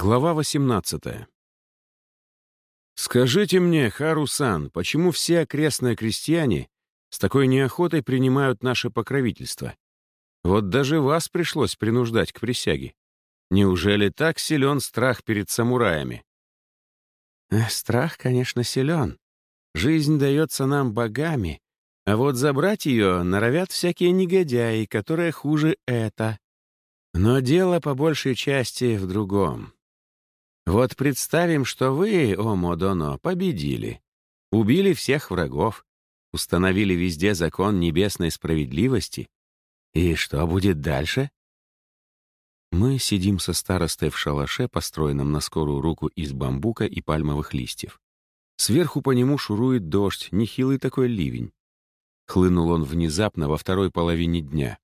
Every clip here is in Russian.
Глава 18. Скажите мне, Харусан, почему все окрестные крестьяне с такой неохотой принимают наше покровительство? Вот даже вас пришлось принуждать к присяге. Неужели так силен страх перед самураями? Страх, конечно, силен. Жизнь дается нам богами, а вот забрать ее норовят всякие негодяи, которые хуже это. Но дело по большей части в другом. Вот представим, что вы, о Модоно, победили. Убили всех врагов, установили везде закон небесной справедливости. И что будет дальше? Мы сидим со старостой в шалаше, построенном на скорую руку из бамбука и пальмовых листьев. Сверху по нему шурует дождь, нехилый такой ливень. Хлынул он внезапно во второй половине дня.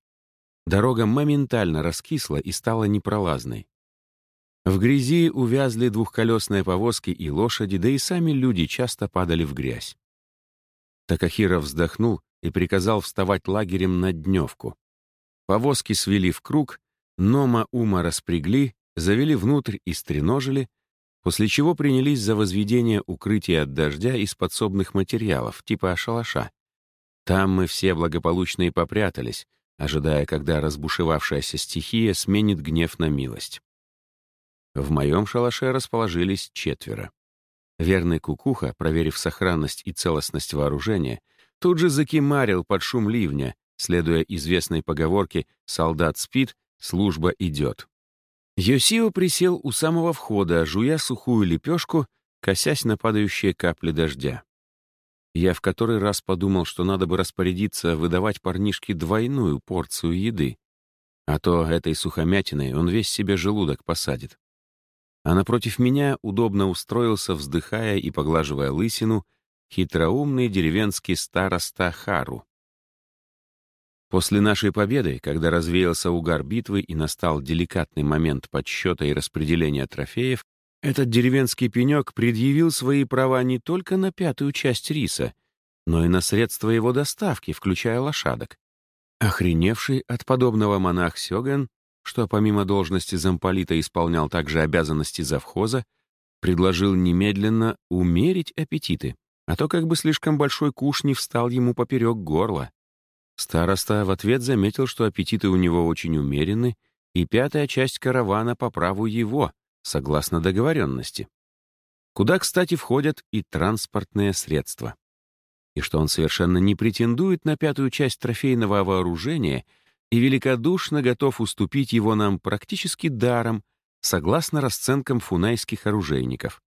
Дорога моментально раскисла и стала непролазной. В грязи увязли двухколесные повозки и лошади, да и сами люди часто падали в грязь. Такахира вздохнул и приказал вставать лагерем на дневку. Повозки свели в круг, Нома Ума распрягли, завели внутрь и стреножили, после чего принялись за возведение укрытия от дождя из подсобных материалов, типа шалаша. Там мы все благополучно и попрятались, ожидая, когда разбушевавшаяся стихия сменит гнев на милость. В моем шалаше расположились четверо. Верный кукуха, проверив сохранность и целостность вооружения, тут же закимарил под шум ливня, следуя известной поговорке «солдат спит, служба идет». Йосио присел у самого входа, жуя сухую лепешку, косясь на падающие капли дождя. Я в который раз подумал, что надо бы распорядиться выдавать парнишке двойную порцию еды, а то этой сухомятиной он весь себе желудок посадит а напротив меня удобно устроился, вздыхая и поглаживая лысину, хитроумный деревенский староста Хару. После нашей победы, когда развеялся угар битвы и настал деликатный момент подсчета и распределения трофеев, этот деревенский пенек предъявил свои права не только на пятую часть риса, но и на средства его доставки, включая лошадок. Охреневший от подобного монах Сёган что помимо должности замполита исполнял также обязанности завхоза, предложил немедленно умерить аппетиты, а то как бы слишком большой куш не встал ему поперек горла. Староста в ответ заметил, что аппетиты у него очень умеренны, и пятая часть каравана по праву его, согласно договоренности. Куда, кстати, входят и транспортные средства. И что он совершенно не претендует на пятую часть трофейного вооружения — и великодушно готов уступить его нам практически даром, согласно расценкам фунайских оружейников.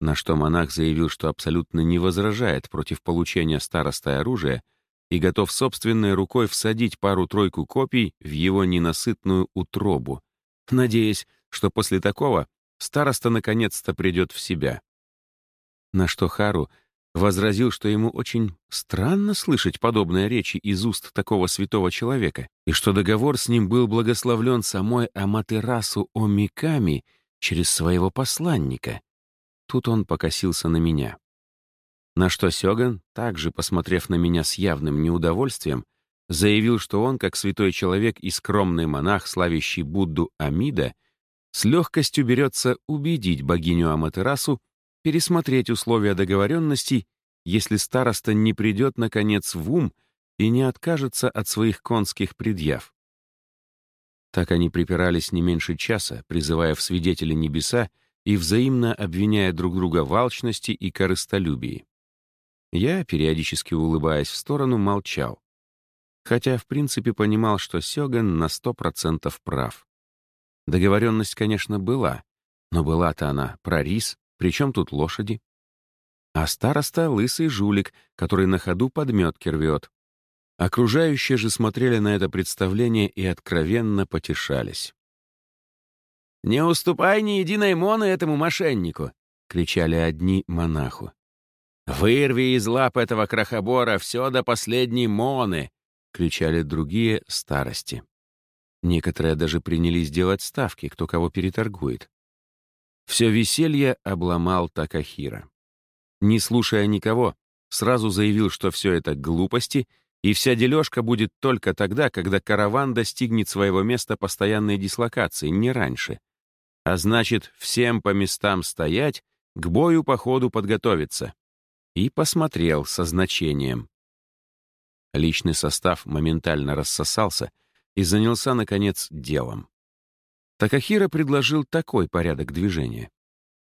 На что монах заявил, что абсолютно не возражает против получения старостой оружия и готов собственной рукой всадить пару-тройку копий в его ненасытную утробу, надеясь, что после такого староста наконец-то придет в себя. На что Хару возразил, что ему очень странно слышать подобные речи из уст такого святого человека, и что договор с ним был благословлен самой Аматерасу Омиками через своего посланника. Тут он покосился на меня. На что Сёган, также посмотрев на меня с явным неудовольствием, заявил, что он, как святой человек и скромный монах, славящий Будду Амида, с легкостью берется убедить богиню Аматерасу пересмотреть условия договоренности, если староста не придет, наконец, в ум и не откажется от своих конских предъяв. Так они припирались не меньше часа, призывая в свидетели небеса и взаимно обвиняя друг друга в алчности и корыстолюбии. Я, периодически улыбаясь в сторону, молчал. Хотя, в принципе, понимал, что Сёган на сто процентов прав. Договоренность, конечно, была, но была-то она про рис, причем тут лошади? А староста — лысый жулик, который на ходу подметки рвет. Окружающие же смотрели на это представление и откровенно потешались. «Не уступай ни единой моны этому мошеннику!» — кричали одни монаху. «Вырви из лап этого крохобора все до последней моны!» — кричали другие старости. Некоторые даже принялись делать ставки, кто кого переторгует. Все веселье обломал Такахира. Не слушая никого, сразу заявил, что все это глупости, и вся дележка будет только тогда, когда караван достигнет своего места постоянной дислокации, не раньше. А значит, всем по местам стоять, к бою по ходу подготовиться. И посмотрел со значением. Личный состав моментально рассосался и занялся, наконец, делом. Такахира предложил такой порядок движения.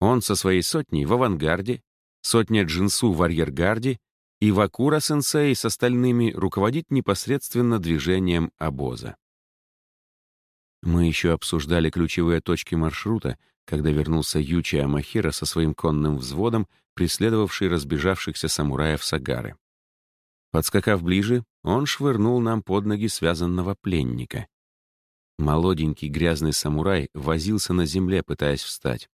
Он со своей сотней в авангарде, сотня джинсу в арьергарде и Вакура-сенсей с остальными руководит непосредственно движением обоза. Мы еще обсуждали ключевые точки маршрута, когда вернулся Ючи Амахира со своим конным взводом, преследовавший разбежавшихся самураев Сагары. Подскакав ближе, он швырнул нам под ноги связанного пленника. Молоденький грязный самурай возился на земле, пытаясь встать.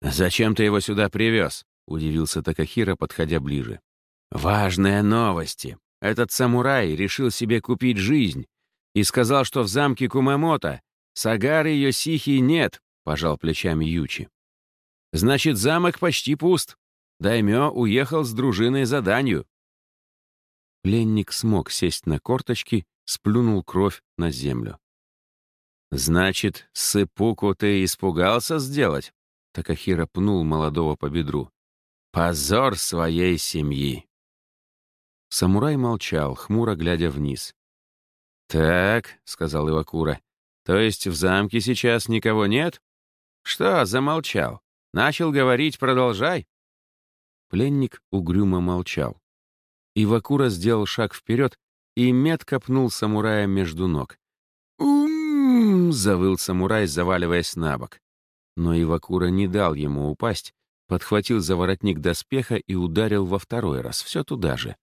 «Зачем ты его сюда привез?» — удивился Такахира, подходя ближе. «Важные новости. Этот самурай решил себе купить жизнь и сказал, что в замке Кумамото Сагары Йосихи нет», — пожал плечами Ючи. «Значит, замок почти пуст. Даймё уехал с дружиной за данью». Пленник смог сесть на корточки, сплюнул кровь на землю. «Значит, сыпуку ты испугался сделать?» Такахира пнул молодого по бедру. «Позор своей семьи!» Самурай молчал, хмуро глядя вниз. «Так», — сказал Ивакура, — «то есть в замке сейчас никого нет?» «Что, замолчал? Начал говорить, продолжай». Пленник угрюмо молчал. Ивакура сделал шаг вперед и метко пнул самурая между ног. «Ум!» — завыл самурай, заваливаясь на бок. Но Ивакура не дал ему упасть, подхватил за воротник доспеха и ударил во второй раз, все туда же.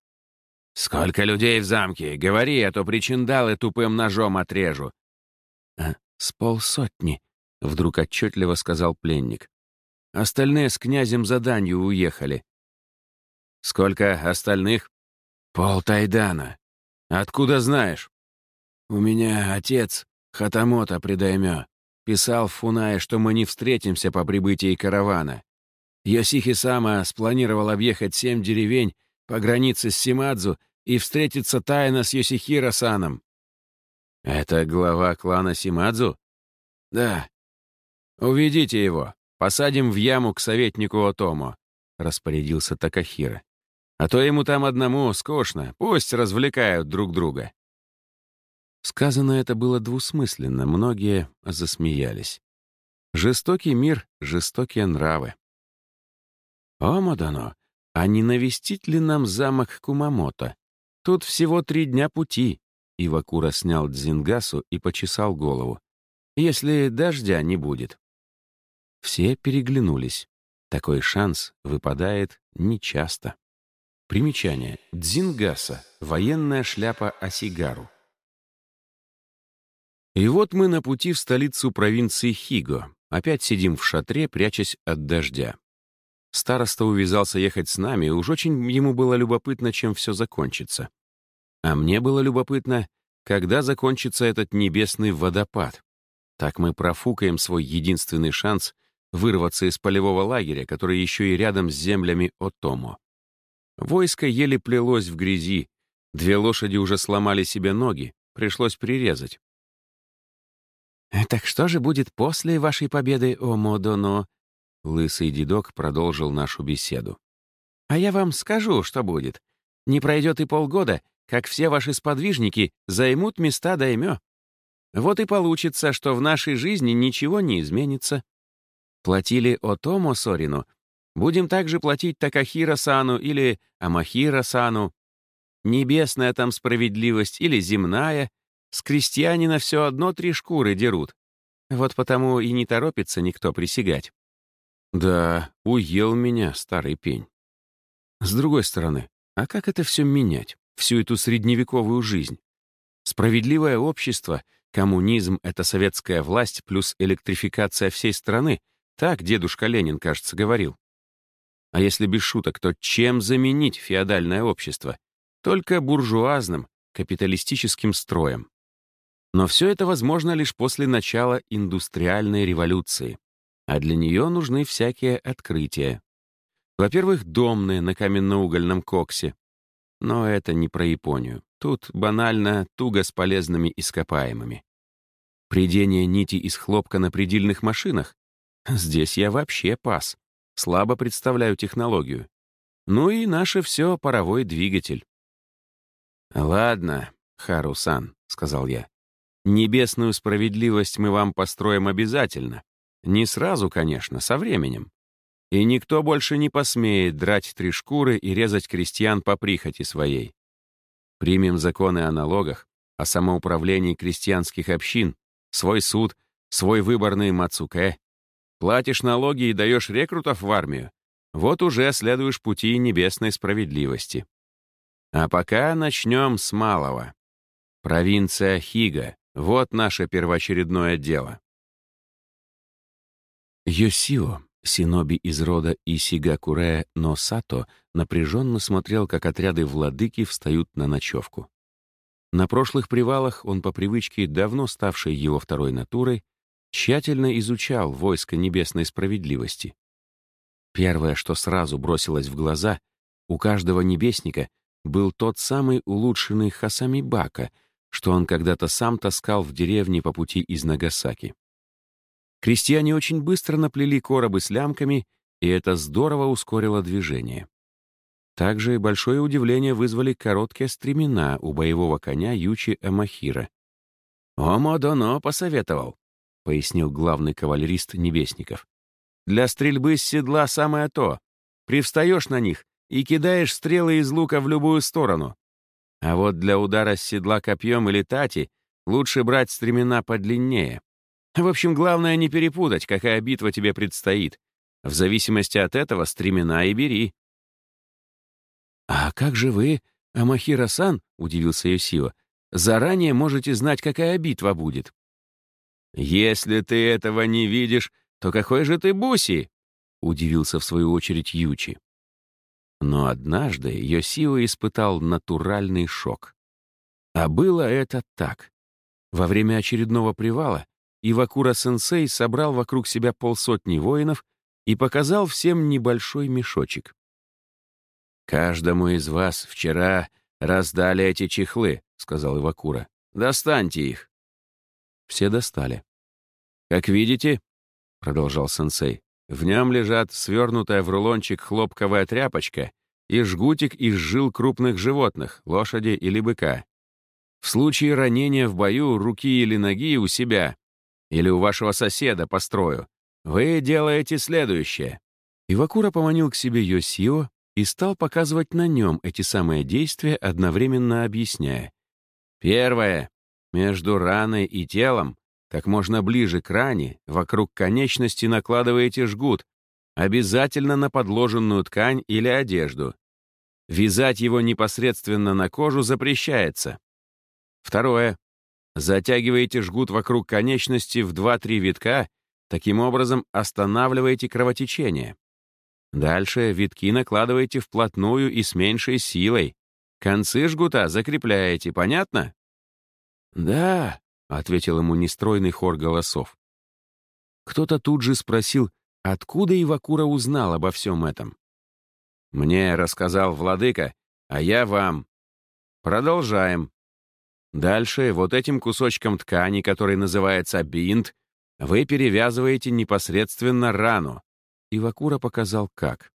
«Сколько людей в замке? Говори, а то причиндалы тупым ножом отрежу». «А, «С полсотни», — вдруг отчетливо сказал пленник. «Остальные с князем за уехали». «Сколько остальных?» «Пол Тайдана. Откуда знаешь?» «У меня отец, Хатамото предаймё, писал в Фунае, что мы не встретимся по прибытии каравана. Йосихи Сама спланировал объехать семь деревень по границе с Симадзу и встретиться тайно с Йосихиро-саном. «Это глава клана Симадзу?» «Да». «Уведите его. Посадим в яму к советнику Отому», — распорядился Такахира. «А то ему там одному скучно. Пусть развлекают друг друга». Сказано это было двусмысленно, многие засмеялись. Жестокий мир, жестокие нравы. «О, Мадано, а не навестить ли нам замок Кумамото? Тут всего три дня пути». Ивакура снял дзингасу и почесал голову. «Если дождя не будет». Все переглянулись. Такой шанс выпадает нечасто. Примечание. Дзингаса — военная шляпа Осигару. И вот мы на пути в столицу провинции Хиго. Опять сидим в шатре, прячась от дождя. Староста увязался ехать с нами, уж очень ему было любопытно, чем все закончится. А мне было любопытно, когда закончится этот небесный водопад. Так мы профукаем свой единственный шанс вырваться из полевого лагеря, который еще и рядом с землями Отомо. Войско еле плелось в грязи, две лошади уже сломали себе ноги, пришлось прирезать. «Э, «Так что же будет после вашей победы, о Модоно?» Лысый дедок продолжил нашу беседу. «А я вам скажу, что будет. Не пройдет и полгода, как все ваши сподвижники займут места даймё. Вот и получится, что в нашей жизни ничего не изменится. Платили Отомо Сорину, будем также платить Такахира-сану или Амахира-сану. Небесная там справедливость или земная, с крестьянина все одно три шкуры дерут. Вот потому и не торопится никто присягать. Да, уел меня старый пень. С другой стороны, а как это все менять, всю эту средневековую жизнь? Справедливое общество, коммунизм — это советская власть плюс электрификация всей страны, так дедушка Ленин, кажется, говорил. А если без шуток, то чем заменить феодальное общество? Только буржуазным, капиталистическим строем. Но все это возможно лишь после начала индустриальной революции. А для нее нужны всякие открытия. Во-первых, домные на каменноугольном коксе. Но это не про Японию. Тут банально туго с полезными ископаемыми. Придение нити из хлопка на предельных машинах? Здесь я вообще пас. Слабо представляю технологию. Ну и наше все паровой двигатель. «Ладно, Харусан», — сказал я. «Небесную справедливость мы вам построим обязательно. Не сразу, конечно, со временем. И никто больше не посмеет драть три шкуры и резать крестьян по прихоти своей. Примем законы о налогах, о самоуправлении крестьянских общин, свой суд, свой выборный мацуке. Платишь налоги и даешь рекрутов в армию. Вот уже следуешь пути небесной справедливости. А пока начнем с малого. Провинция Хига — вот наше первоочередное дело. Йосио, синоби из рода Исигакуре но Сато, напряженно смотрел, как отряды владыки встают на ночевку. На прошлых привалах он по привычке, давно ставшей его второй натурой, тщательно изучал войско небесной справедливости. Первое, что сразу бросилось в глаза, у каждого небесника был тот самый улучшенный Хасамибака, что он когда-то сам таскал в деревне по пути из Нагасаки. Крестьяне очень быстро наплели коробы с лямками, и это здорово ускорило движение. Также большое удивление вызвали короткие стремена у боевого коня Ючи Амахира. «Омодоно посоветовал», — пояснил главный кавалерист Небесников. «Для стрельбы с седла самое то. Привстаешь на них и кидаешь стрелы из лука в любую сторону. А вот для удара с седла копьем или тати лучше брать стремена подлиннее. В общем, главное не перепутать, какая битва тебе предстоит. В зависимости от этого стремена и бери». «А как же вы, Амахира-сан?» — удивился Йосио. «Заранее можете знать, какая битва будет». «Если ты этого не видишь, то какой же ты буси?» — удивился в свою очередь Ючи. Но однажды Йосио испытал натуральный шок. А было это так. Во время очередного привала Ивакура-сенсей собрал вокруг себя полсотни воинов и показал всем небольшой мешочек. «Каждому из вас вчера раздали эти чехлы», — сказал Ивакура. «Достаньте их». Все достали. «Как видите», — продолжал сенсей, в нем лежат свернутая в рулончик хлопковая тряпочка и жгутик из жил крупных животных, лошади или быка. В случае ранения в бою руки или ноги у себя или у вашего соседа по строю, вы делаете следующее. Ивакура поманил к себе Йосио и стал показывать на нем эти самые действия, одновременно объясняя. Первое. Между раной и телом как можно ближе к ране, вокруг конечности накладываете жгут, обязательно на подложенную ткань или одежду. Вязать его непосредственно на кожу запрещается. Второе. Затягиваете жгут вокруг конечности в 2-3 витка, таким образом останавливаете кровотечение. Дальше витки накладываете вплотную и с меньшей силой. Концы жгута закрепляете, понятно? «Да», — ответил ему нестройный хор голосов. Кто-то тут же спросил, откуда Ивакура узнал обо всем этом. «Мне рассказал владыка, а я вам». Продолжаем. Дальше вот этим кусочком ткани, который называется бинт, вы перевязываете непосредственно рану. Ивакура показал как.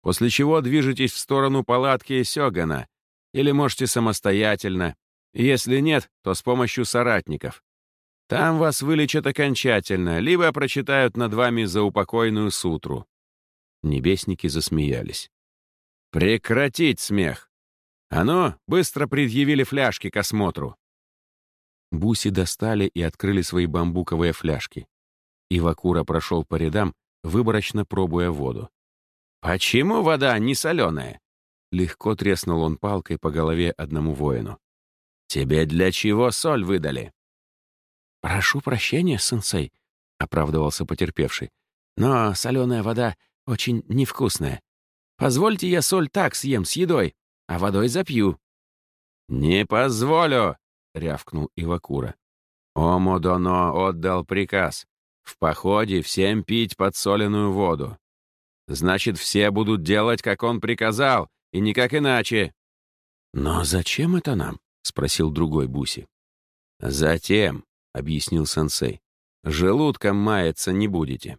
После чего движетесь в сторону палатки Сёгана, или можете самостоятельно, если нет, то с помощью соратников. Там вас вылечат окончательно, либо прочитают над вами заупокойную сутру». Небесники засмеялись. «Прекратить смех! А ну, быстро предъявили фляжки к осмотру!» Буси достали и открыли свои бамбуковые фляжки. Ивакура прошел по рядам, выборочно пробуя воду. «Почему вода не соленая?» Легко треснул он палкой по голове одному воину. «Тебе для чего соль выдали?» «Прошу прощения, сенсей», — оправдывался потерпевший. «Но соленая вода очень невкусная. Позвольте я соль так съем с едой, а водой запью». «Не позволю!» — рявкнул Ивакура. Омодоно отдал приказ. В походе всем пить подсоленную воду. Значит, все будут делать, как он приказал, и никак иначе. Но зачем это нам? — спросил другой Буси. «Затем, объяснил сенсей. «Желудком маяться не будете.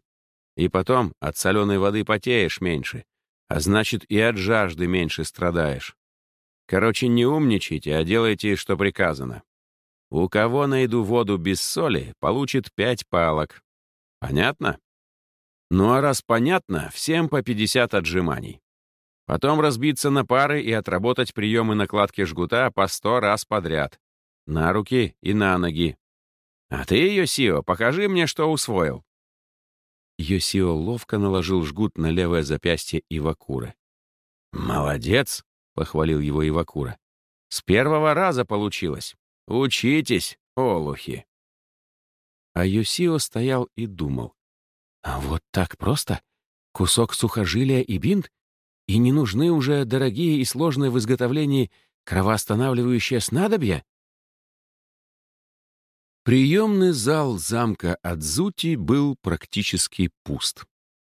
И потом от соленой воды потеешь меньше, а значит и от жажды меньше страдаешь. Короче, не умничайте, а делайте, что приказано. У кого найду воду без соли, получит пять палок. Понятно? Ну а раз понятно, всем по 50 отжиманий. Потом разбиться на пары и отработать приемы накладки жгута по сто раз подряд. На руки и на ноги. А ты, Йосио, покажи мне, что усвоил. Йосио ловко наложил жгут на левое запястье Ивакуры. «Молодец!» — похвалил его Ивакура. «С первого раза получилось. Учитесь, олухи!» А Йосио стоял и думал. «А вот так просто? Кусок сухожилия и бинт? И не нужны уже дорогие и сложные в изготовлении кровоостанавливающие снадобья?» Приемный зал замка Адзути был практически пуст.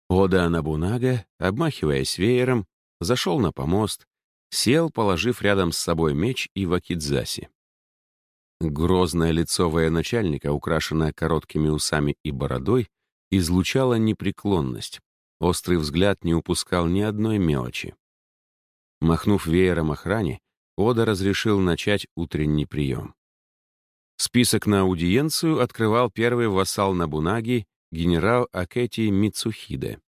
Ода Набунага, обмахиваясь веером, зашел на помост, сел, положив рядом с собой меч и вакидзаси. Грозное лицо военачальника, украшенное короткими усами и бородой, излучало непреклонность. Острый взгляд не упускал ни одной мелочи. Махнув веером охране, Ода разрешил начать утренний прием. Список на аудиенцию открывал первый вассал Набунаги, генерал Акети Мицухиде.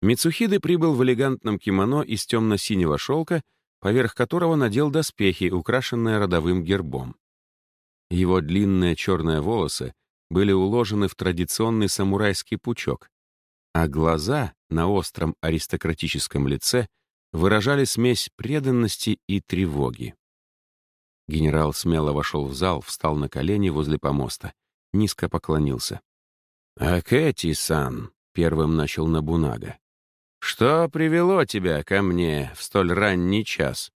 Мицухиде прибыл в элегантном кимоно из темно-синего шелка, поверх которого надел доспехи, украшенные родовым гербом. Его длинные черные волосы были уложены в традиционный самурайский пучок, а глаза на остром аристократическом лице выражали смесь преданности и тревоги. Генерал смело вошел в зал, встал на колени возле помоста, низко поклонился. «Акэти-сан», — первым начал Набунага, — «что привело тебя ко мне в столь ранний час?»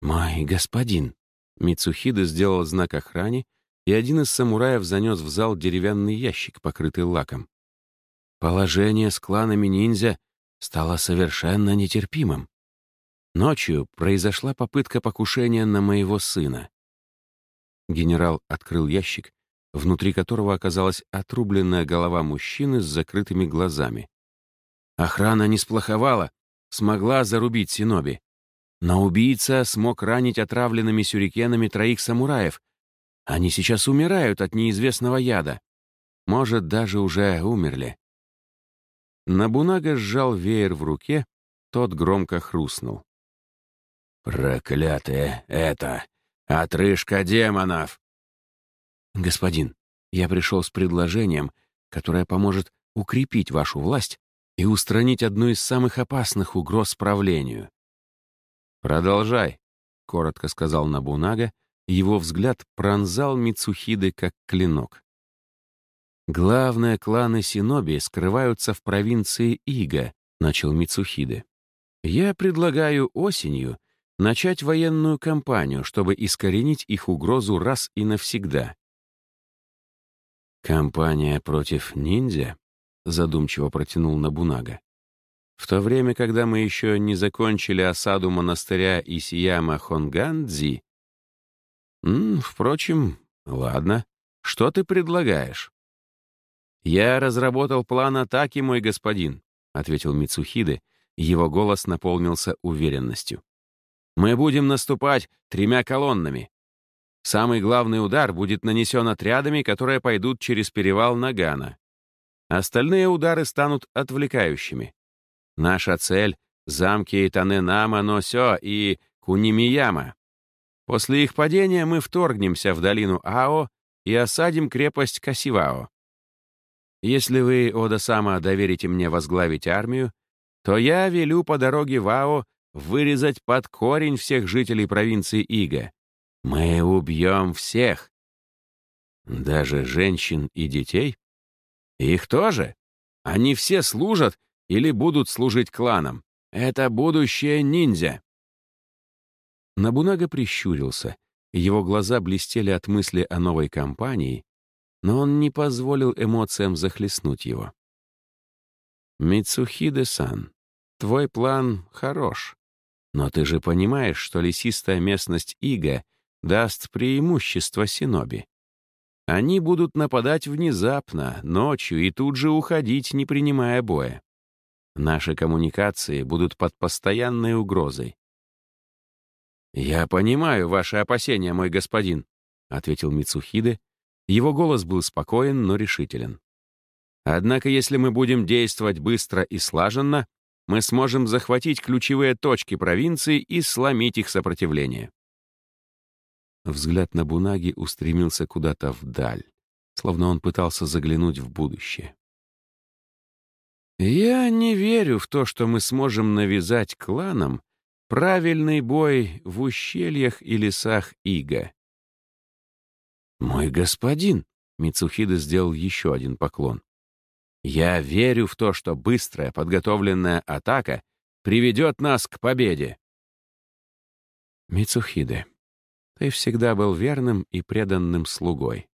«Мой господин», — Мицухида сделал знак охране, и один из самураев занес в зал деревянный ящик, покрытый лаком. Положение с кланами ниндзя стало совершенно нетерпимым. Ночью произошла попытка покушения на моего сына. Генерал открыл ящик, внутри которого оказалась отрубленная голова мужчины с закрытыми глазами. Охрана не сплоховала, смогла зарубить Синоби. Но убийца смог ранить отравленными сюрикенами троих самураев. Они сейчас умирают от неизвестного яда. Может, даже уже умерли. Набунага сжал веер в руке, тот громко хрустнул. «Проклятое это! Отрыжка демонов!» «Господин, я пришел с предложением, которое поможет укрепить вашу власть и устранить одну из самых опасных угроз правлению». «Продолжай», — коротко сказал Набунага, его взгляд пронзал Мицухиды как клинок. «Главные кланы Синоби скрываются в провинции Ига», — начал Мицухиды. «Я предлагаю осенью начать военную кампанию, чтобы искоренить их угрозу раз и навсегда. «Кампания против ниндзя?» — задумчиво протянул Набунага. «В то время, когда мы еще не закончили осаду монастыря Исияма Хонгандзи...» «Впрочем, ладно. Что ты предлагаешь?» «Я разработал план атаки, мой господин», — ответил Мицухиде. Его голос наполнился уверенностью. Мы будем наступать тремя колоннами. Самый главный удар будет нанесен отрядами, которые пойдут через перевал Нагана. Остальные удары станут отвлекающими. Наша цель — замки Таненама, Носё и Кунимияма. После их падения мы вторгнемся в долину Ао и осадим крепость Касивао. Если вы, Ода-сама, доверите мне возглавить армию, то я велю по дороге в Ао вырезать под корень всех жителей провинции Ига. Мы убьем всех. Даже женщин и детей? Их тоже. Они все служат или будут служить кланам. Это будущее ниндзя. Набунага прищурился. Его глаза блестели от мысли о новой кампании, но он не позволил эмоциям захлестнуть его. «Митсухиде-сан, твой план хорош. Но ты же понимаешь, что лесистая местность Ига даст преимущество Синоби. Они будут нападать внезапно, ночью и тут же уходить, не принимая боя. Наши коммуникации будут под постоянной угрозой. «Я понимаю ваши опасения, мой господин», — ответил Мицухиде. Его голос был спокоен, но решителен. «Однако, если мы будем действовать быстро и слаженно, мы сможем захватить ключевые точки провинции и сломить их сопротивление». Взгляд на Бунаги устремился куда-то вдаль, словно он пытался заглянуть в будущее. «Я не верю в то, что мы сможем навязать кланам правильный бой в ущельях и лесах Ига». «Мой господин!» — Мицухида сделал еще один поклон. «Я верю в то, что быстрая подготовленная атака приведет нас к победе». Мицухиде, ты всегда был верным и преданным слугой.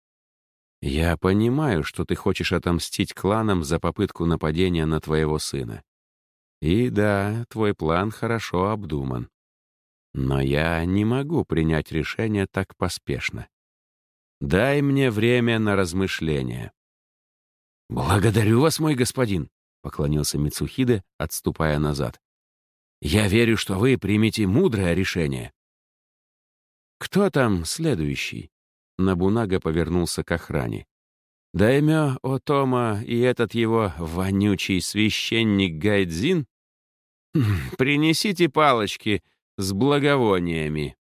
Я понимаю, что ты хочешь отомстить кланам за попытку нападения на твоего сына. И да, твой план хорошо обдуман. Но я не могу принять решение так поспешно. Дай мне время на размышление. «Благодарю вас, мой господин», — поклонился Мицухиде, отступая назад. «Я верю, что вы примете мудрое решение». «Кто там следующий?» Набунага повернулся к охране. «Даймё Отома и этот его вонючий священник Гайдзин? Хм, принесите палочки с благовониями».